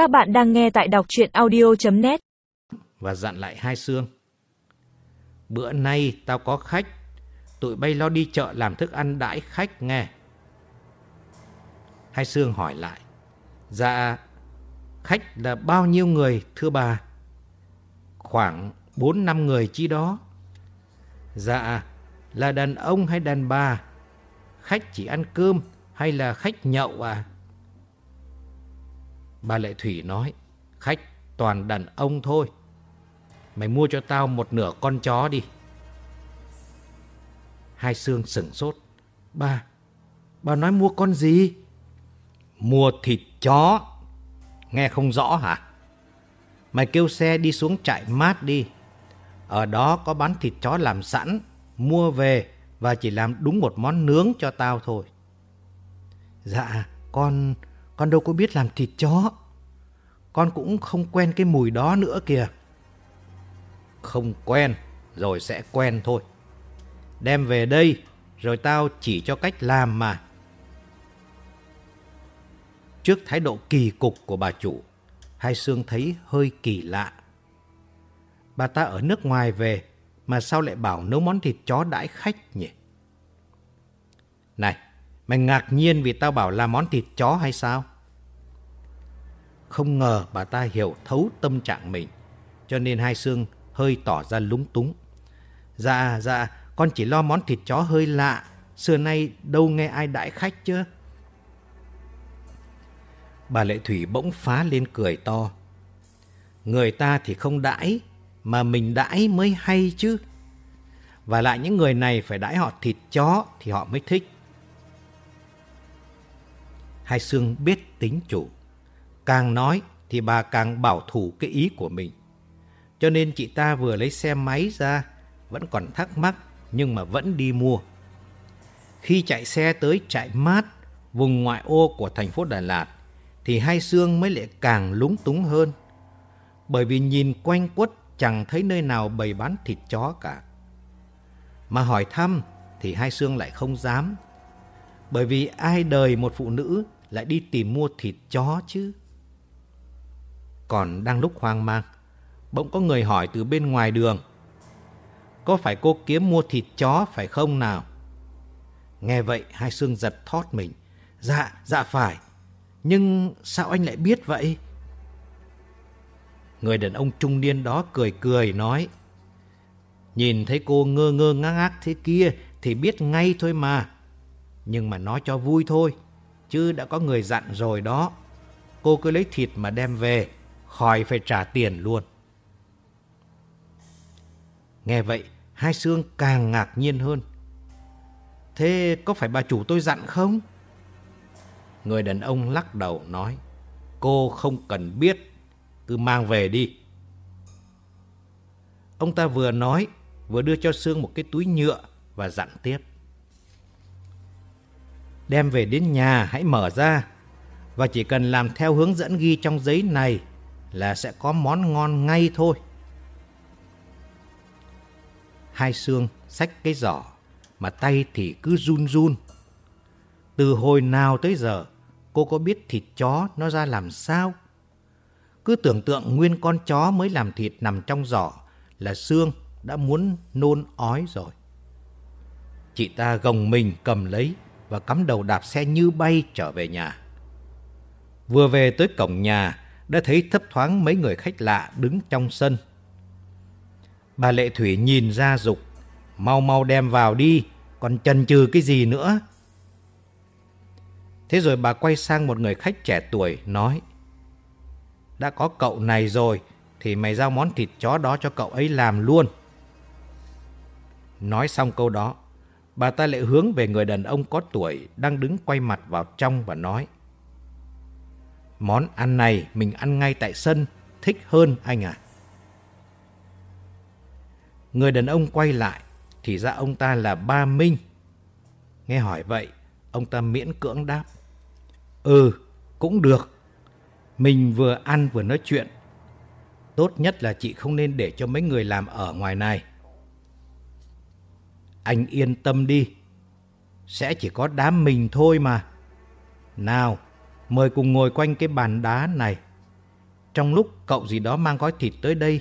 Các bạn đang nghe tại đọc chuyện audio.net Và dặn lại hai xương. Bữa nay tao có khách, tụi bay lo đi chợ làm thức ăn đãi khách nghe. Hai xương hỏi lại. Dạ, khách là bao nhiêu người thưa bà? Khoảng 4-5 người chi đó. Dạ, là đàn ông hay đàn bà? Khách chỉ ăn cơm hay là khách nhậu à? Bà Lệ Thủy nói, khách toàn đàn ông thôi. Mày mua cho tao một nửa con chó đi. Hai xương sửng sốt. Bà, bà nói mua con gì? Mua thịt chó. Nghe không rõ hả? Mày kêu xe đi xuống trại mát đi. Ở đó có bán thịt chó làm sẵn, mua về và chỉ làm đúng một món nướng cho tao thôi. Dạ, con con đâu có biết làm thịt chó. Con cũng không quen cái mùi đó nữa kìa. Không quen, rồi sẽ quen thôi. Đem về đây, rồi tao chỉ cho cách làm mà. Trước thái độ kỳ cục của bà chủ, Hai Sương thấy hơi kỳ lạ. Bà ta ở nước ngoài về, mà sao lại bảo nấu món thịt chó đãi khách nhỉ? Này, mày ngạc nhiên vì tao bảo là món thịt chó hay sao? Không ngờ bà ta hiểu thấu tâm trạng mình, cho nên Hai xương hơi tỏ ra lúng túng. Dạ, dạ, con chỉ lo món thịt chó hơi lạ, xưa nay đâu nghe ai đãi khách chứ. Bà Lệ Thủy bỗng phá lên cười to. Người ta thì không đãi, mà mình đãi mới hay chứ. Và lại những người này phải đãi họ thịt chó thì họ mới thích. Hai Sương biết tính chủ. Càng nói thì bà càng bảo thủ cái ý của mình. Cho nên chị ta vừa lấy xe máy ra, vẫn còn thắc mắc nhưng mà vẫn đi mua. Khi chạy xe tới trại mát, vùng ngoại ô của thành phố Đà Lạt, thì hai xương mới lại càng lúng túng hơn. Bởi vì nhìn quanh quất chẳng thấy nơi nào bày bán thịt chó cả. Mà hỏi thăm thì hai xương lại không dám. Bởi vì ai đời một phụ nữ lại đi tìm mua thịt chó chứ. Còn đang lúc hoang mang, bỗng có người hỏi từ bên ngoài đường. Có phải cô kiếm mua thịt chó phải không nào? Nghe vậy hai xương giật thót mình. Dạ, dạ phải. Nhưng sao anh lại biết vậy? Người đàn ông trung niên đó cười cười nói. Nhìn thấy cô ngơ ngơ ngác ngác thế kia thì biết ngay thôi mà. Nhưng mà nói cho vui thôi. Chứ đã có người dặn rồi đó. Cô cứ lấy thịt mà đem về, khỏi phải trả tiền luôn. Nghe vậy, hai xương càng ngạc nhiên hơn. Thế có phải bà chủ tôi dặn không? Người đàn ông lắc đầu nói, cô không cần biết, cứ mang về đi. Ông ta vừa nói, vừa đưa cho Sương một cái túi nhựa và dặn tiếp. Đem về đến nhà, hãy mở ra và chỉ cần làm theo hướng dẫn ghi trong giấy này là sẽ có món ngon ngay thôi. Hai Sương xách cái giỏ, mà tay thì cứ run run. Từ hồi nào tới giờ, cô có biết thịt chó nó ra làm sao? Cứ tưởng tượng nguyên con chó mới làm thịt nằm trong giỏ là xương đã muốn nôn ói rồi. Chị ta gồng mình cầm lấy và cắm đầu đạp xe như bay trở về nhà. Vừa về tới cổng nhà, đã thấy thấp thoáng mấy người khách lạ đứng trong sân. Bà Lệ Thủy nhìn ra dục mau mau đem vào đi, còn chần chừ cái gì nữa? Thế rồi bà quay sang một người khách trẻ tuổi nói Đã có cậu này rồi thì mày giao món thịt chó đó cho cậu ấy làm luôn. Nói xong câu đó, bà ta lại hướng về người đàn ông có tuổi đang đứng quay mặt vào trong và nói Món ăn này mình ăn ngay tại sân, thích hơn anh à. Người đàn ông quay lại, thì ra ông ta là Ba Minh. Nghe hỏi vậy, ông ta miễn cưỡng đáp. Ừ, cũng được. Mình vừa ăn vừa nói chuyện. Tốt nhất là chị không nên để cho mấy người làm ở ngoài này. Anh yên tâm đi. Sẽ chỉ có đám mình thôi mà. Nào, mời cùng ngồi quanh cái bàn đá này. trong lúc cậu gì đó mang gói thịt tới đây.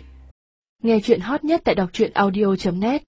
Nghe chuyện hot nhất tại đọc truyện audio.net